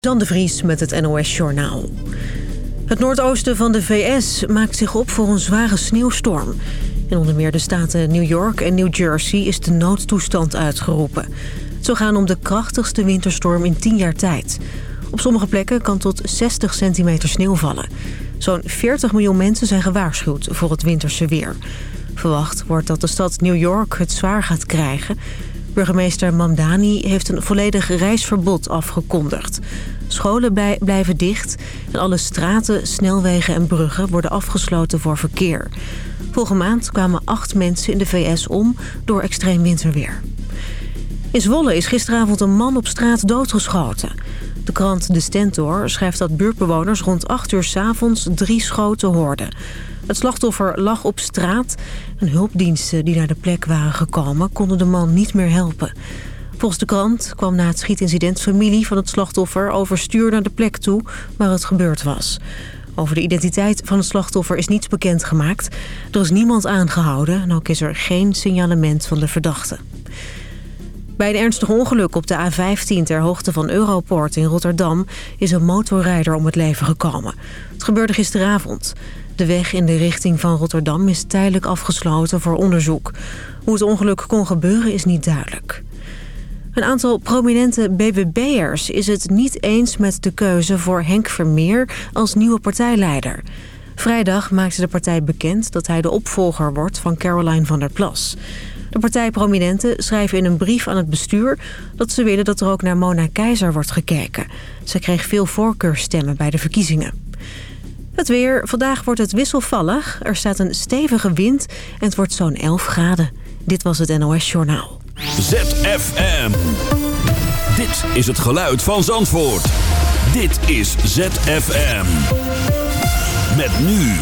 Dan de Vries met het NOS Journaal. Het noordoosten van de VS maakt zich op voor een zware sneeuwstorm. In onder meer de staten New York en New Jersey is de noodtoestand uitgeroepen. Het zou gaan om de krachtigste winterstorm in 10 jaar tijd. Op sommige plekken kan tot 60 centimeter sneeuw vallen. Zo'n 40 miljoen mensen zijn gewaarschuwd voor het winterse weer. Verwacht wordt dat de stad New York het zwaar gaat krijgen... Burgemeester Mamdani heeft een volledig reisverbod afgekondigd. Scholen blijven dicht en alle straten, snelwegen en bruggen worden afgesloten voor verkeer. Vorige maand kwamen acht mensen in de VS om door extreem winterweer. In Zwolle is gisteravond een man op straat doodgeschoten. De krant De Stentor schrijft dat buurtbewoners rond 8 uur s avonds drie schoten hoorden. Het slachtoffer lag op straat en hulpdiensten die naar de plek waren gekomen konden de man niet meer helpen. Volgens de krant kwam na het schietincident familie van het slachtoffer overstuur naar de plek toe waar het gebeurd was. Over de identiteit van het slachtoffer is niets bekendgemaakt. Er is niemand aangehouden en ook is er geen signalement van de verdachte. Bij een ernstig ongeluk op de A15 ter hoogte van Europoort in Rotterdam... is een motorrijder om het leven gekomen. Het gebeurde gisteravond. De weg in de richting van Rotterdam is tijdelijk afgesloten voor onderzoek. Hoe het ongeluk kon gebeuren is niet duidelijk. Een aantal prominente BBB'ers is het niet eens met de keuze voor Henk Vermeer als nieuwe partijleider. Vrijdag maakte de partij bekend dat hij de opvolger wordt van Caroline van der Plas. De partijprominenten schrijven in een brief aan het bestuur... dat ze willen dat er ook naar Mona Keizer wordt gekeken. Ze kreeg veel voorkeurstemmen bij de verkiezingen. Het weer. Vandaag wordt het wisselvallig. Er staat een stevige wind en het wordt zo'n 11 graden. Dit was het NOS Journaal. ZFM. Dit is het geluid van Zandvoort. Dit is ZFM. Met nu.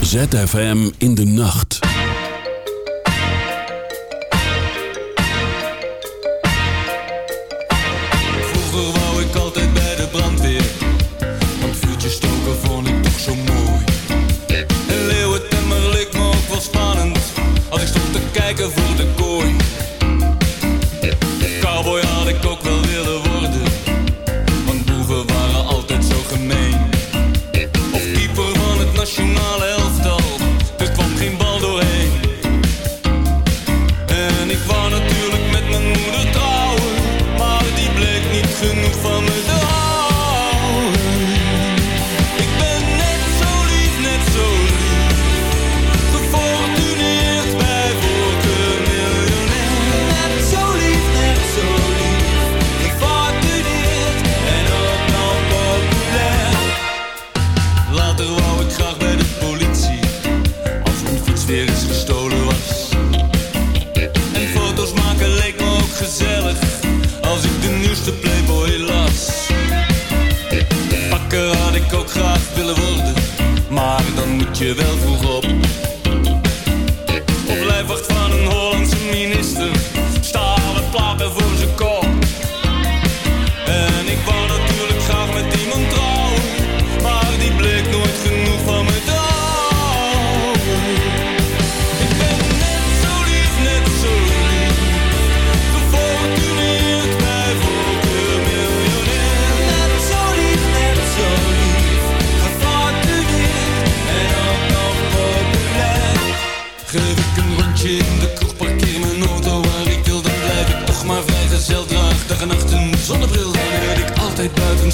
ZFM in de nacht.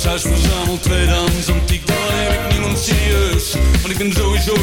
Huis verzameld. Tweedehands antiek Dan heb ik niemand serieus, want ik ben sowieso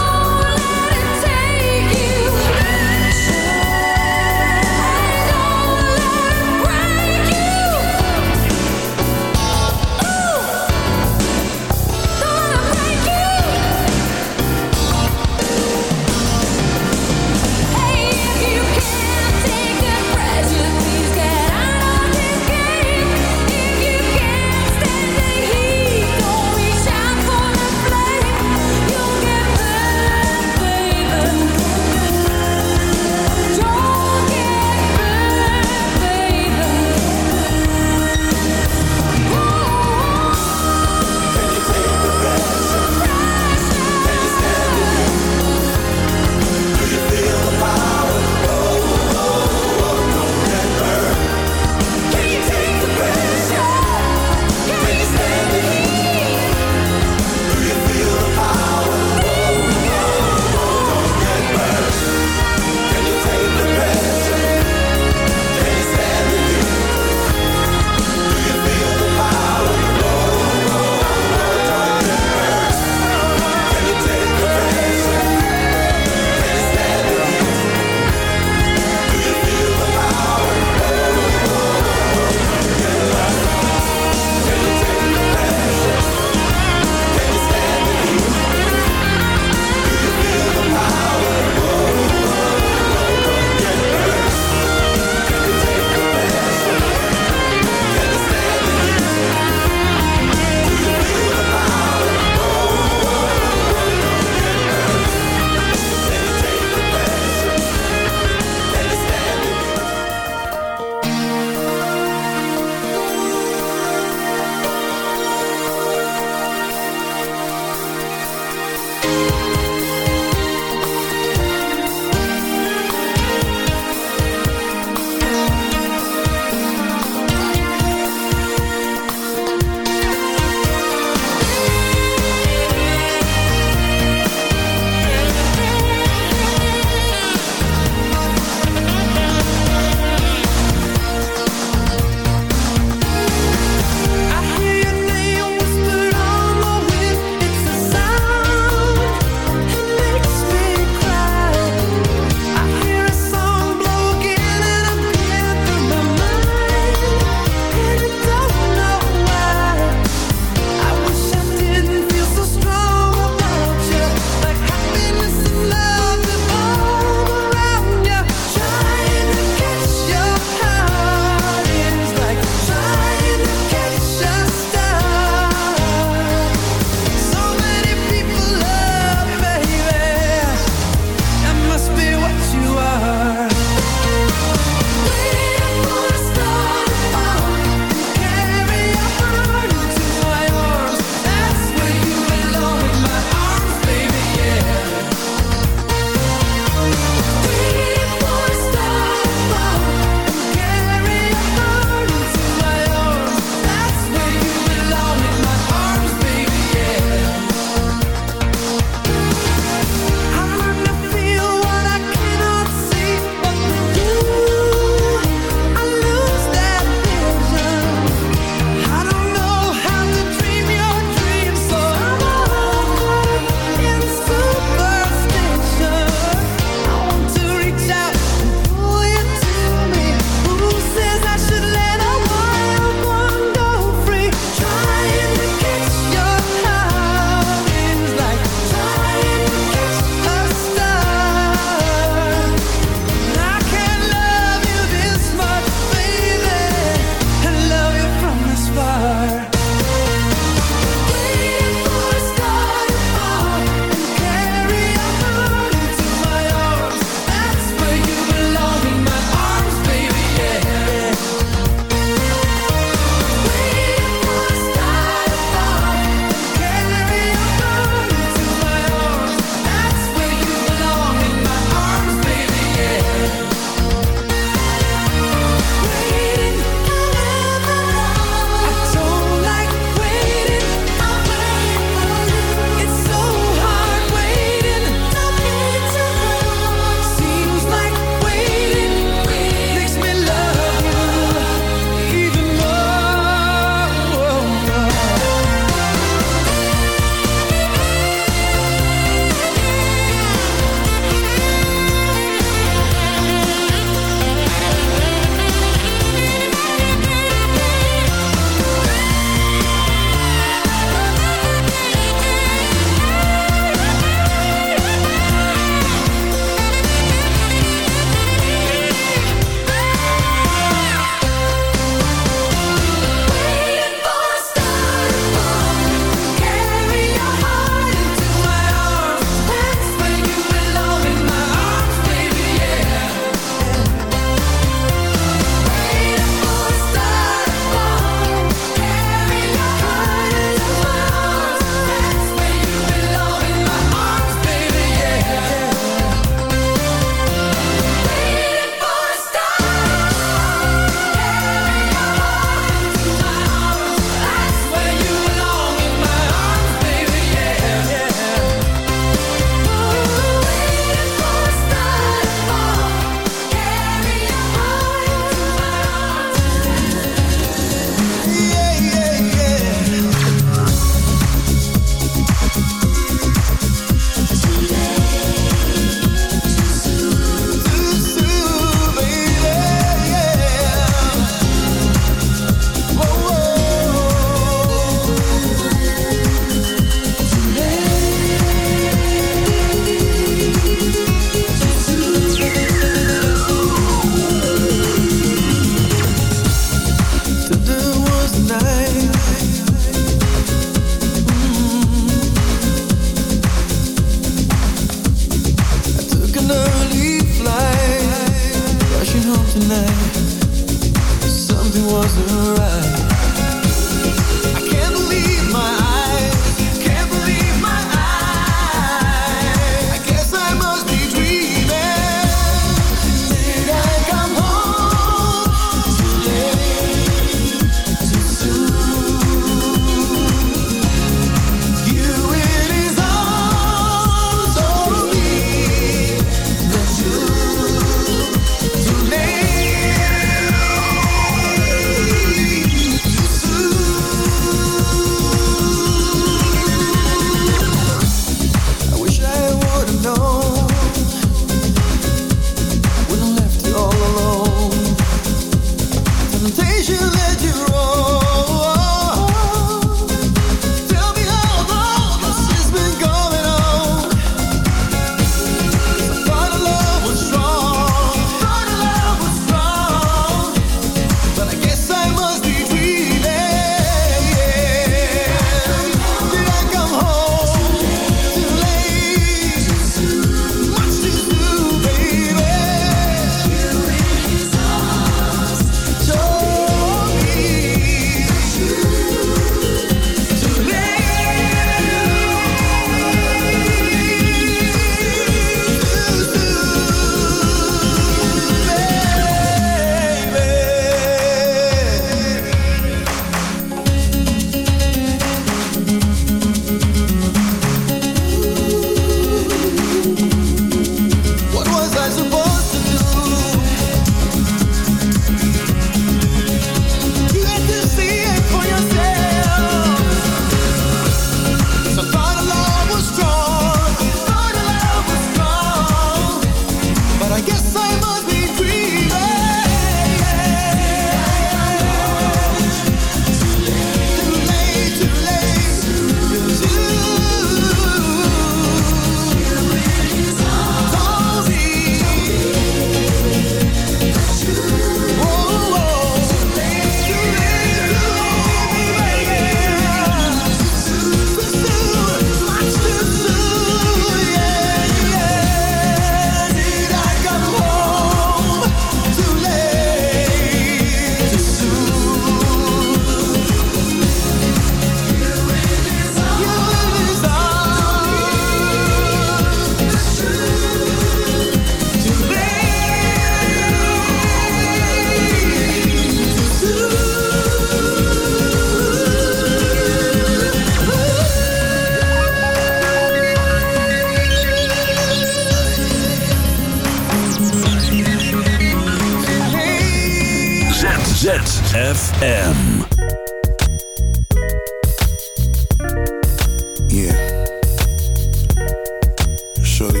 shorty.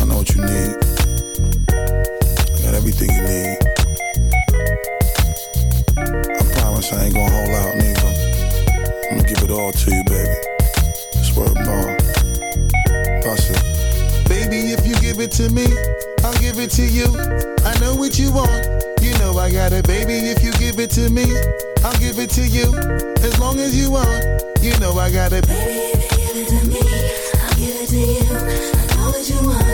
I know what you need. I got everything you need. I promise I ain't gonna hold out, nigga. I'm gonna give it all to you, baby. Swerve ball. Bust it. Baby, if you give it to me, I'll give it to you. I know what you want. You know I got it, baby. If you give it to me, I'll give it to you. As long as you want, you know I got it. Baby to you. I know that you want.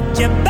but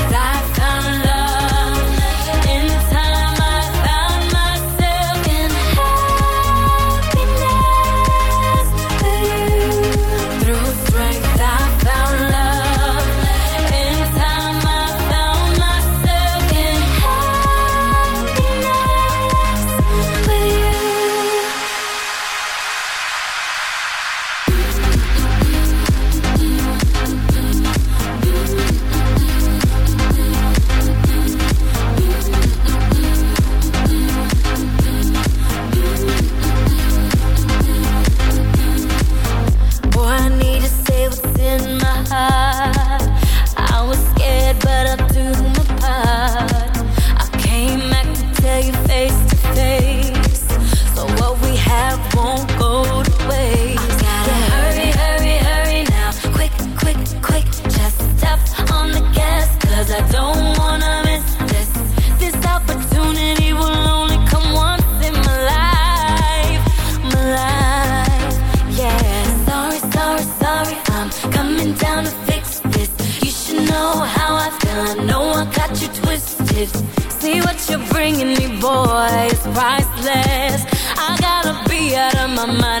boy. It's priceless. I gotta be out of my mind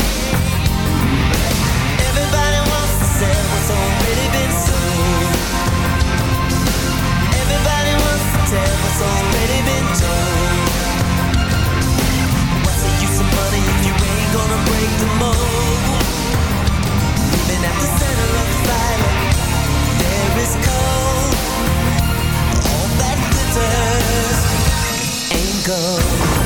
break the mold. Living at the center of the fire, there is cold. All that glitters ain't gold.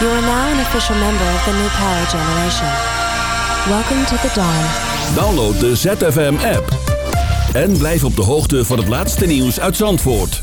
You are now an official member of the New Power Generation. Welcome to the dawn. Download de ZFM app. En blijf op de hoogte van het laatste nieuws uit Zandvoort.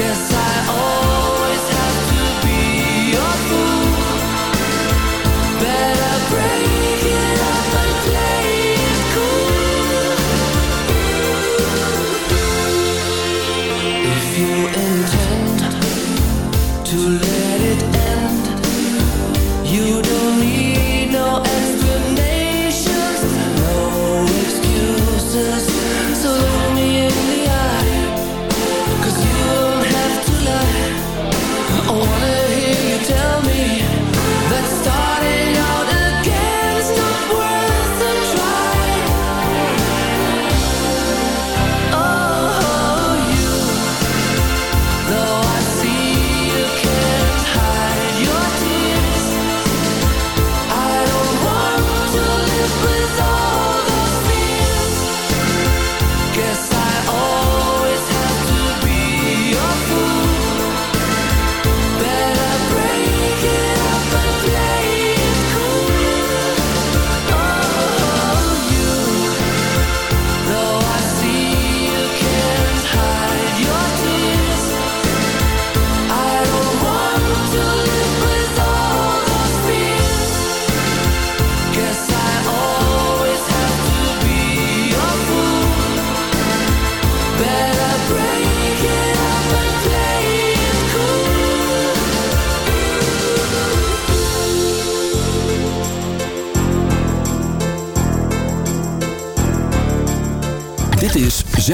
guess